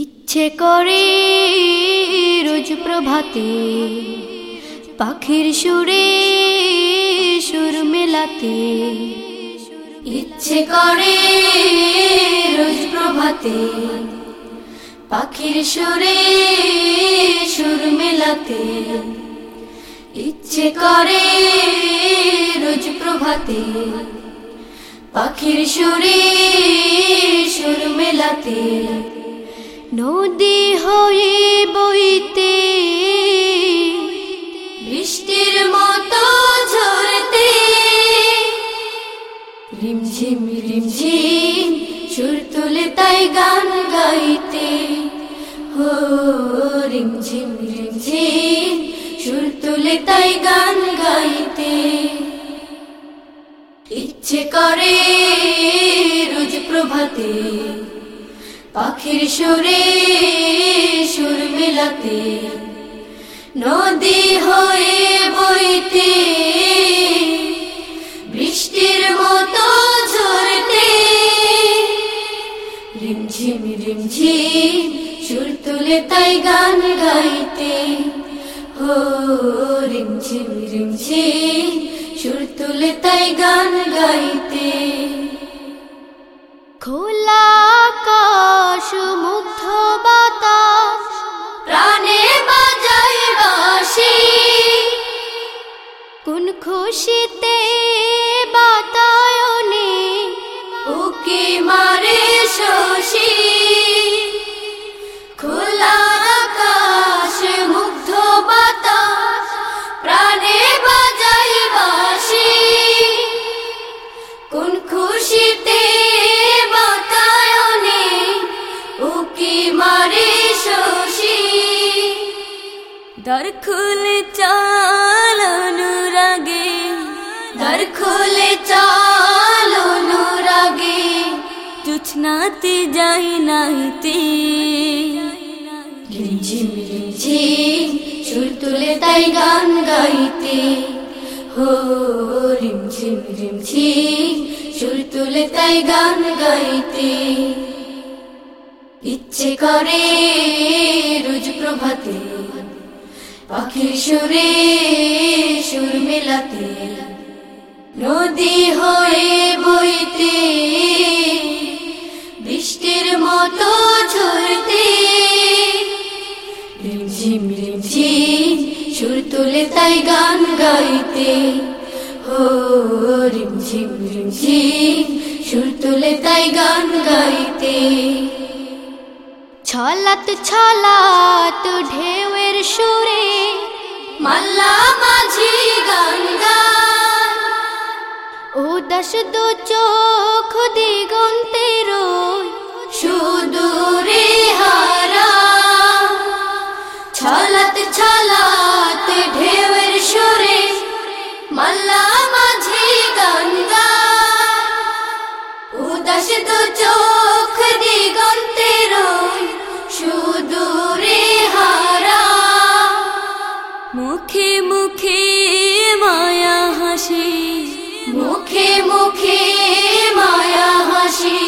ইচ্ছে করে রোজ প্রভাতে, পাখির সুরে সুর মেলাতে। ইচ্ছে করে রোজ প্রভাতে, পাখির সুরে সুর মেলাতে। ইচ্ছে করে রোজ প্রভাতে, পাখির সুরে সুর মেলাতে। নদী হয়ে বইতে, বৃষ্টির মতো ঝরতে। রিমঝিম রিমঝিম, সুর তুলে তাই গান গাইতে। হো, রিমঝিম রিমঝিম, সুর তুলে তাই গান গাইতে। ইচ্ছে করে রোজ প্রভাতে। পাখির সুরে সুর মেলাতে, নদী হয়ে বইতে, বৃষ্টির মতো ঝরতে, রিমঝিম রিমঝিম সুর তুলে তাই গান গাইতে। হো, রিমঝিম রিমঝিম সুর তুলে তাই গান গাইতে। খোলা 什么 দর খুলে চাল অনুরাগে দর খুলে চালো অনুরাগে জুছনাতে যাই নাইতে রিমঝিম রিমঝিম সুর তুলে তাই গান গাইতে হো রিমঝিম রিমঝিম সুর তুলে তাই গান গাইতে ইচ্ছে করে রোজ প্রভাতে পাখির সুরে সুর মেলাতে, নদী হয়ে বইতে, বৃষ্টির মতো ঝরতে। রিমঝিম রিমঝিম সুর তুলে তাই গান গাইতে। হো রিমঝিম রিমঝিম সুর তুলে তাই গান গাইতে। ছলাত ছলাত ঢেউয়ের সুরে মাল্লা মাঝি গঙ্গা দশ দু চোখ দিগন্তের সুদূরে হারা। ছলাত ছলাত ঢেউয়ের সুরে মাল্লা মুখে মুখে মায়া হাসি। মুখে মুখে মায়া হাসি।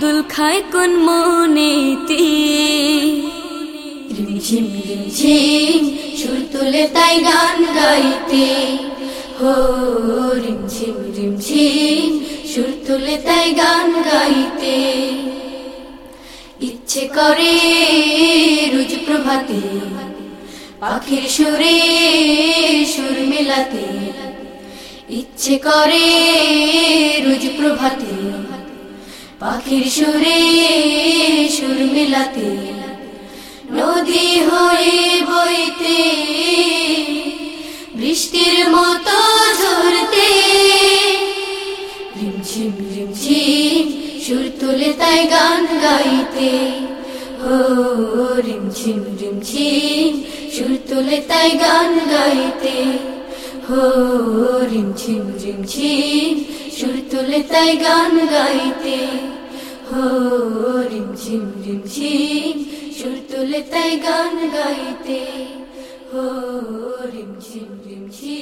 দুল খায় কোন মনেতে রিমঝিম রিমঝিম সুর তুলে তাই গান গাইতে। হো রিমঝিম রিমঝিম সুর তুলে তাই গান গাইতে। ইচ্ছে করে রোজ প্রভাতে। পাখির সুরে সুর মেলাতে, ইচ্ছে করে রোজ প্রভাতে। পাখির সুরে সুর মেলাতে, নদী হয়ে বইতে, বৃষ্টির মতো ঝরতে। রিমঝিম রিমঝিম সুর তুলে তাই গান গাইতে। রিমঝিম রিমঝিম, সুর তুলে তাই গান গাইতে। হো রিমঝিম রিমঝিম, সুর তুলে তাই গান গাইতে। হো রিমঝিম রিমঝিম, সুর তুলে তাই গান গাইতে। হো রিমঝিম রিমঝিম